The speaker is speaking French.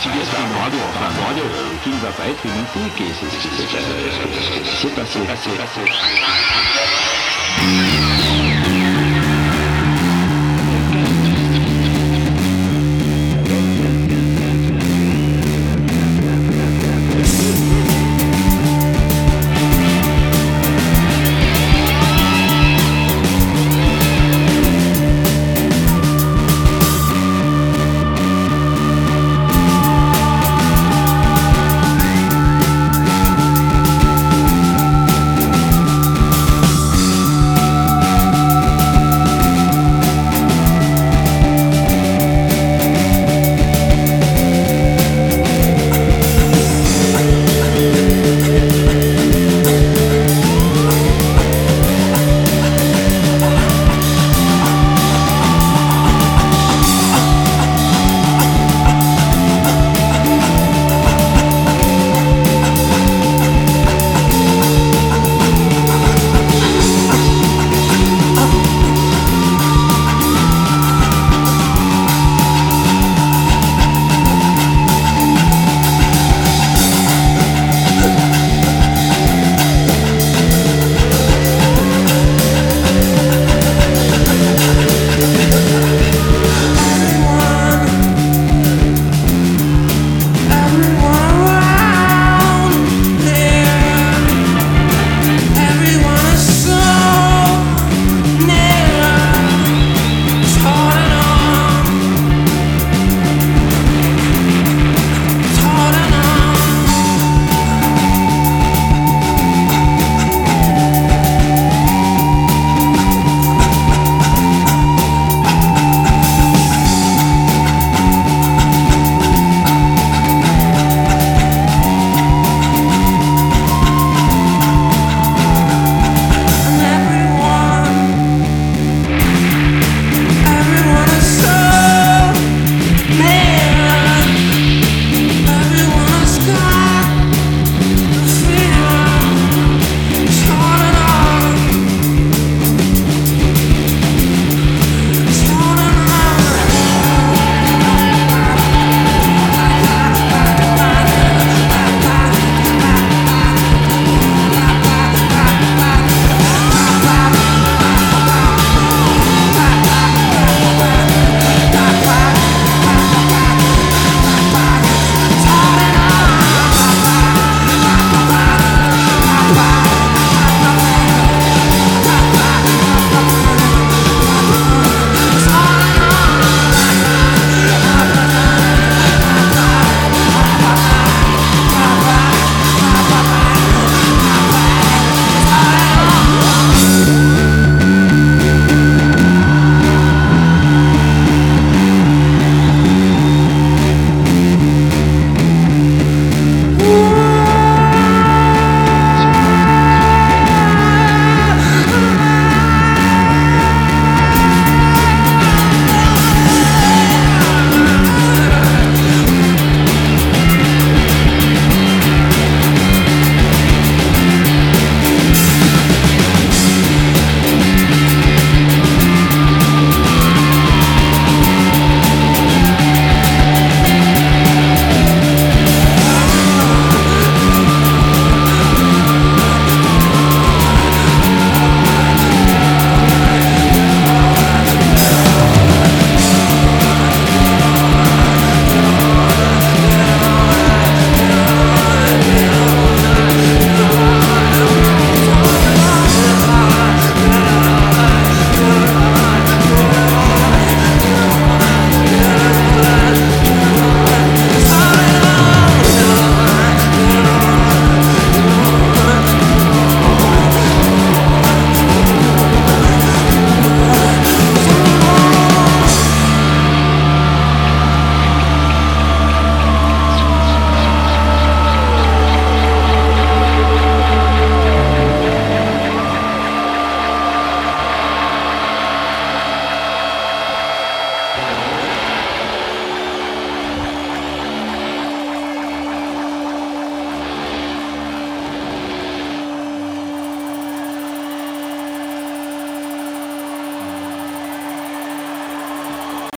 si bien sûr une radio, enfin une radio, qui ne va pas être identique, c'est ce qui s'est passé. passé.